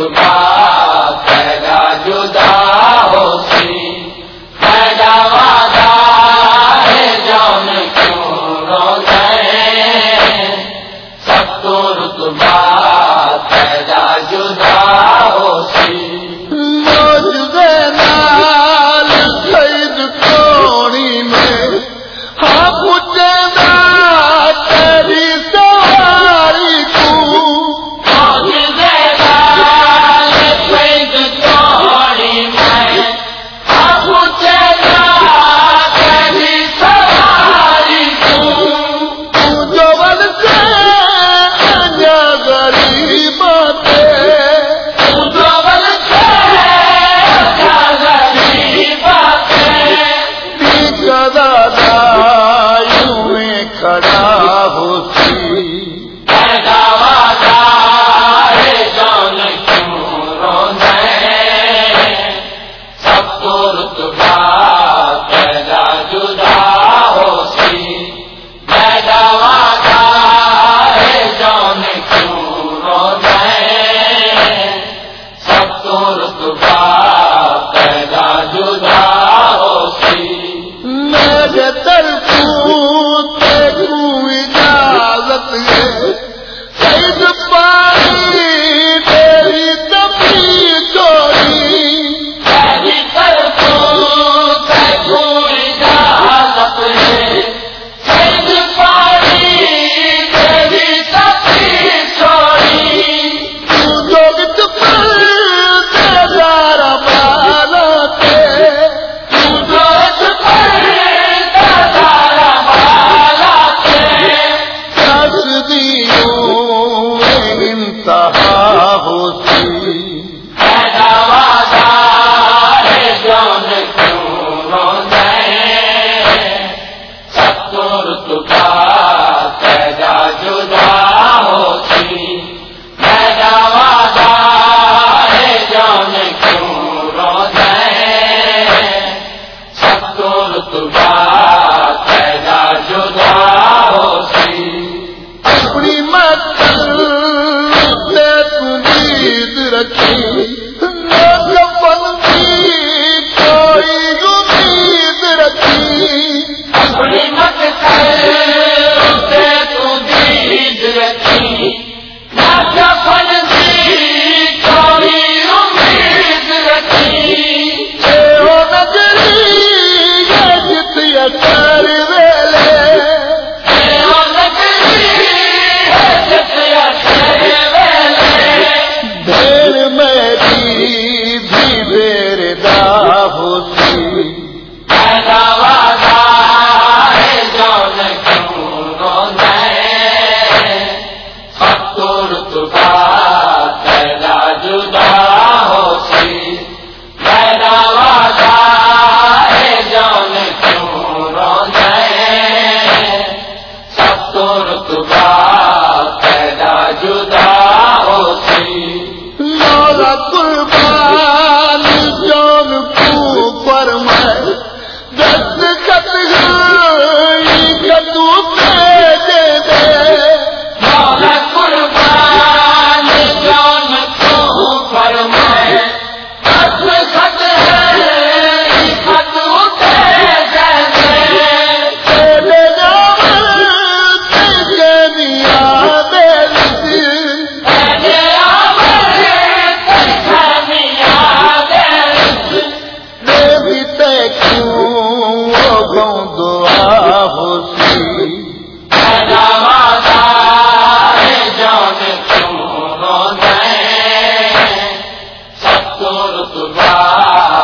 سلطان رکھی رتبہ